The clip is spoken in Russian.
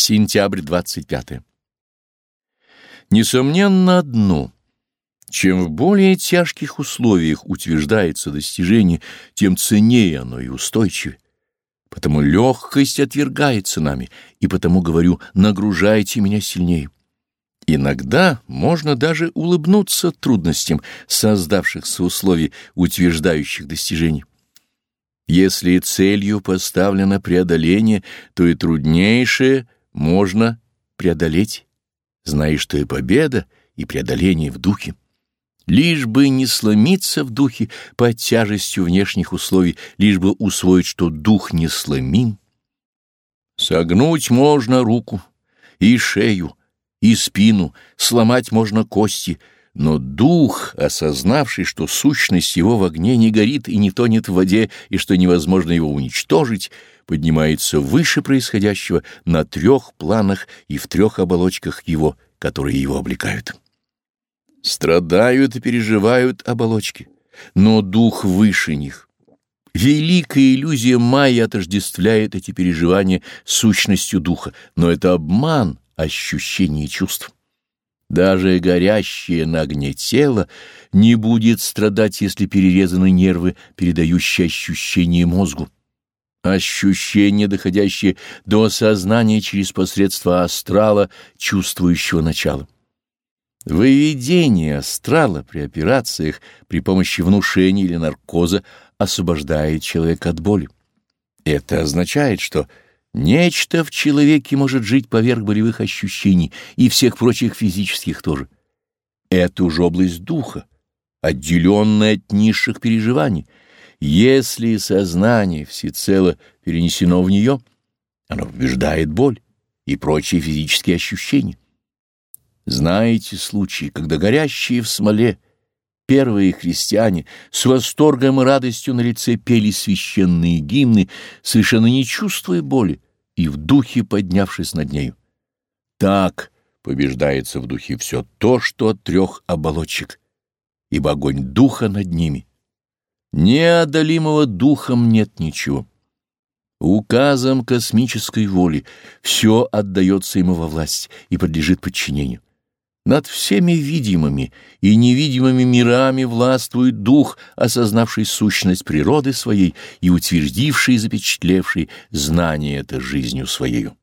Сентябрь 25. Несомненно одно. Чем в более тяжких условиях утверждается достижение, тем ценнее оно и устойчивее. Потому легкость отвергается нами, и потому говорю, нагружайте меня сильнее. Иногда можно даже улыбнуться трудностям создавшихся условий, утверждающих достижений. Если целью поставлено преодоление, то и труднейшее можно преодолеть, зная, что и победа, и преодоление в духе. Лишь бы не сломиться в духе под тяжестью внешних условий, лишь бы усвоить, что дух не сломим. Согнуть можно руку и шею, и спину, сломать можно кости, но дух, осознавший, что сущность его в огне не горит и не тонет в воде, и что невозможно его уничтожить, поднимается выше происходящего на трех планах и в трех оболочках его, которые его облекают. Страдают и переживают оболочки, но дух выше них. Великая иллюзия майя отождествляет эти переживания сущностью духа, но это обман — ощущений и чувств. Даже горящее на огне тело не будет страдать, если перерезаны нервы, передающие ощущения мозгу. Ощущения, доходящие до сознания через посредство астрала, чувствующего начала. Выведение астрала при операциях при помощи внушения или наркоза освобождает человека от боли. Это означает, что Нечто в человеке может жить поверх болевых ощущений и всех прочих физических тоже. Это уже область духа, отделенная от низших переживаний. Если сознание всецело перенесено в нее, оно побеждает боль и прочие физические ощущения. Знаете случаи, когда горящие в смоле первые христиане с восторгом и радостью на лице пели священные гимны, совершенно не чувствуя боли и в духе поднявшись над нею. Так побеждается в духе все то, что от трех оболочек, ибо огонь духа над ними. Неодолимого духом нет ничего. Указом космической воли все отдается ему во власть и подлежит подчинению. Над всеми видимыми и невидимыми мирами властвует дух, осознавший сущность природы своей и утвердивший и запечатлевший знание это жизнью своею.